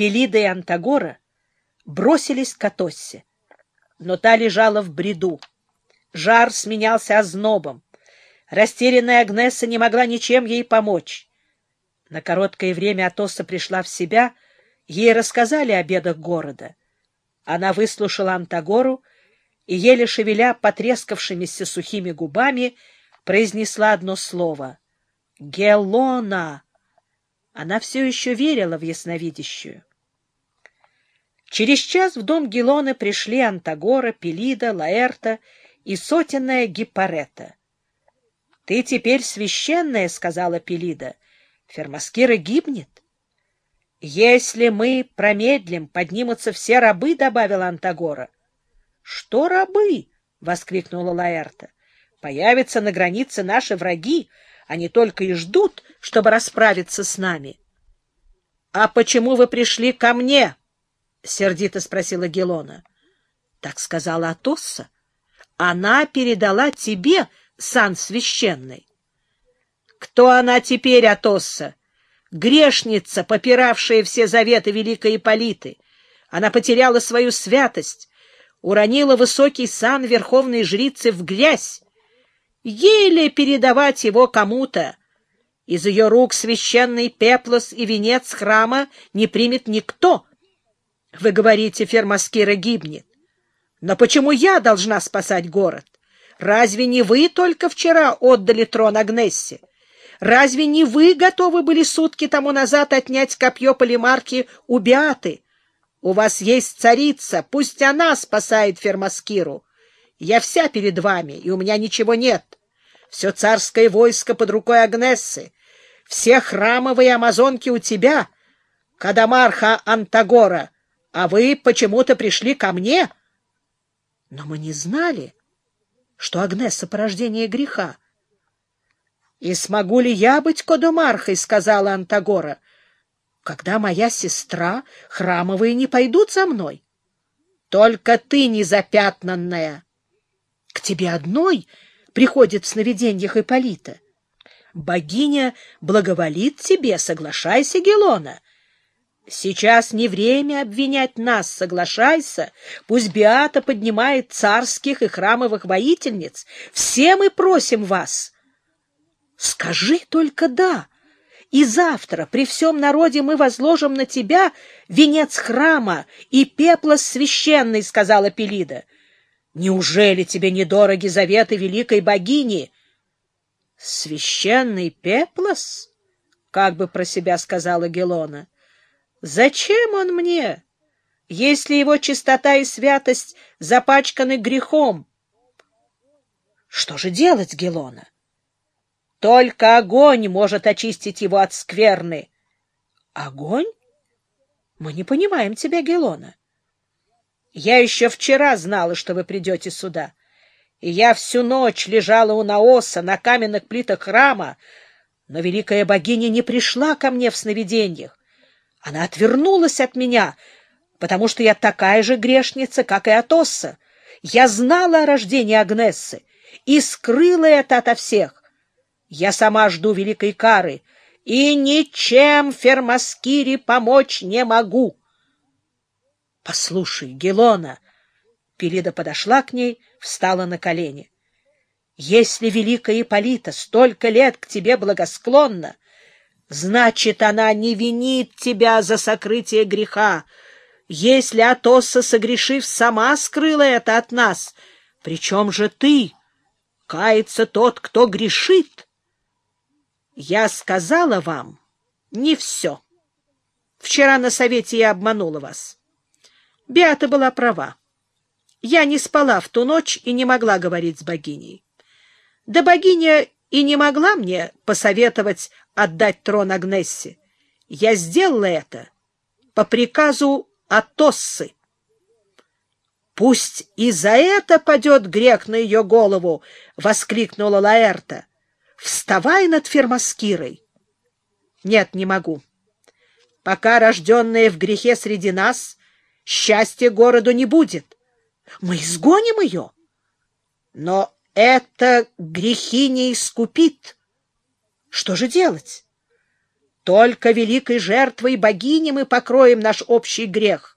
Пелида и Антагора бросились к Атоссе, но та лежала в бреду. Жар сменялся ознобом. Растерянная Агнесса не могла ничем ей помочь. На короткое время Атосса пришла в себя, ей рассказали о бедах города. Она выслушала Антагору и, еле шевеля потрескавшимися сухими губами, произнесла одно слово — «Гелона». Она все еще верила в ясновидящую. Через час в дом Гелоны пришли Антагора, Пелида, Лаэрта и сотенная Гиппарета. — Ты теперь священная, — сказала Пелида. — Фермаскира гибнет. — Если мы промедлим, поднимутся все рабы, — добавила Антагора. — Что рабы? — воскликнула Лаэрта. — Появятся на границе наши враги. Они только и ждут, чтобы расправиться с нами. — А почему вы пришли ко мне? — сердито спросила Гелона. — Так сказала Атосса. Она передала тебе сан священный. — Кто она теперь, Атосса? Грешница, попиравшая все заветы великой Ипполиты. Она потеряла свою святость, уронила высокий сан верховной жрицы в грязь. Еле передавать его кому-то. Из ее рук священный пеплос и венец храма не примет никто. Вы говорите, Фермаскира гибнет. Но почему я должна спасать город? Разве не вы только вчера отдали трон Агнессе? Разве не вы готовы были сутки тому назад отнять копье Полимарки у Биаты? У вас есть царица, пусть она спасает Фермаскиру. Я вся перед вами, и у меня ничего нет. Все царское войско под рукой Агнессы, все храмовые амазонки у тебя, Кадамарха Антагора, а вы почему-то пришли ко мне. Но мы не знали, что Агнесса — порождение греха. — И смогу ли я быть Кодомархой? — сказала Антагора. — Когда моя сестра, храмовые не пойдут за мной. Только ты незапятнанная. К тебе одной приходит в сновидениях Ипполита. Богиня благоволит тебе, соглашайся, Гелона. Сейчас не время обвинять нас, соглашайся. Пусть Биата поднимает царских и храмовых воительниц. Все мы просим вас. Скажи только «да». И завтра при всем народе мы возложим на тебя венец храма и пеплос священный, — сказала Пелида. Неужели тебе недороги заветы великой богини? Священный пеплос? — как бы про себя сказала Гелона. Зачем он мне, если его чистота и святость запачканы грехом? Что же делать, Гелона? Только огонь может очистить его от скверны. Огонь? Мы не понимаем тебя, Гелона. Я еще вчера знала, что вы придете сюда, и я всю ночь лежала у Наоса на каменных плитах храма, но великая богиня не пришла ко мне в сновидениях. Она отвернулась от меня, потому что я такая же грешница, как и Атосса. Я знала о рождении Агнессы и скрыла это ото всех. Я сама жду великой кары и ничем Фермаскире помочь не могу. — Послушай, Гелона! Пелида подошла к ней, встала на колени. — Если великая Ипполита столько лет к тебе благосклонна, Значит, она не винит тебя за сокрытие греха. Если Атоса, согрешив, сама скрыла это от нас, причем же ты? Кается тот, кто грешит. Я сказала вам не все. Вчера на совете я обманула вас. Беата была права. Я не спала в ту ночь и не могла говорить с богиней. Да богиня и не могла мне посоветовать отдать трон Агнессе. Я сделала это по приказу Атоссы. «Пусть и за это падет грех на ее голову!» — воскликнула Лаэрта. «Вставай над Фермаскирой!» «Нет, не могу. Пока рожденная в грехе среди нас, счастья городу не будет. Мы изгоним ее. Но это грехи не искупит. Что же делать? Только великой жертвой богини мы покроем наш общий грех.